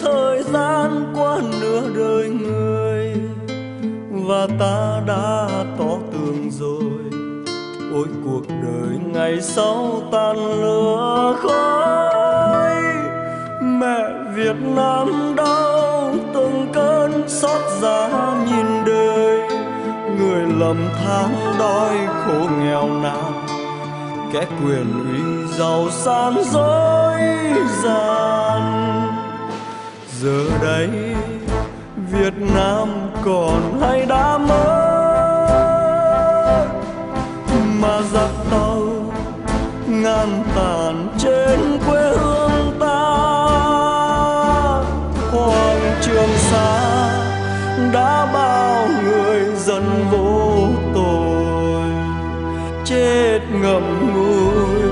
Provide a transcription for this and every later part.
Thời gian qua nửa đời người, và ta đã tỏ tường rồi. Ôi, cuộc đời ngày sau tan lửa khói, mẹ việt nam đau từng cơn xót giá nhìn đời. Người lầm than đói khổ nghèo nàn, kẻ quyền uy giàu sang dối gian giờ đây Việt Nam còn hay đã mất mà giặc tàu ngàn tàn trên quê hương ta. Hoàng trường xa đã bao người dân vô tội. Chết ngậm ngùi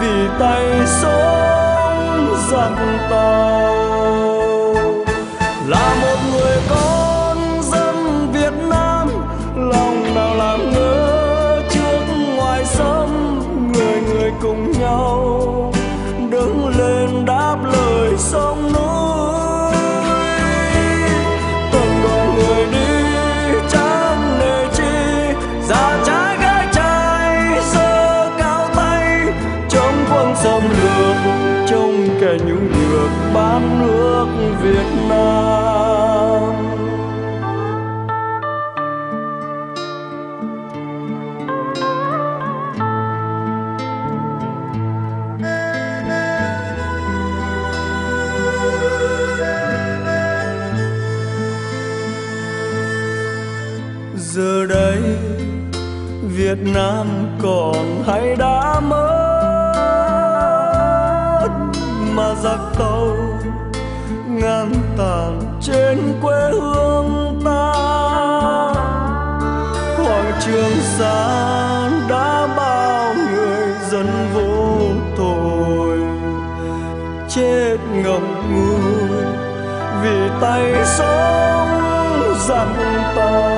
vì tay sống giặc tàu người con dân Việt Nam, lòng nào làm ngơ trước ngoài sông người người cùng nhau đứng lên đáp lời sông núi. Từng đoàn người đi chẳng nề chi, già trái gái trai giơ cao tay, chống quân xâm lược, chống kẻ nhu nhược bán nước Việt Nam. Giờ đây, Việt Nam còn hay đã mất mà giặc tàu ngang tàn trên quê hương ta. Hoàng trường sa đã bao người dân vô tội. Chết ngậm ngùi vì tay sống giặc tàu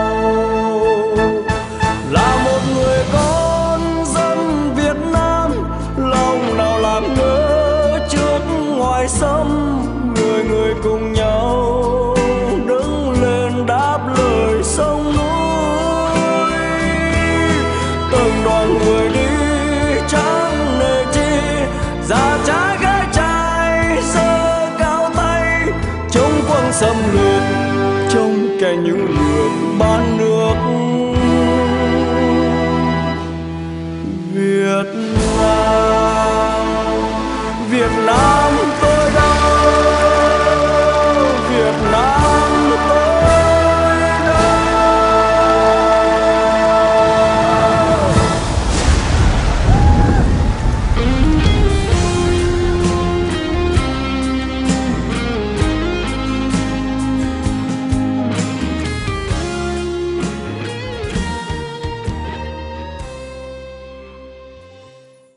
kẻ những nhược ban nước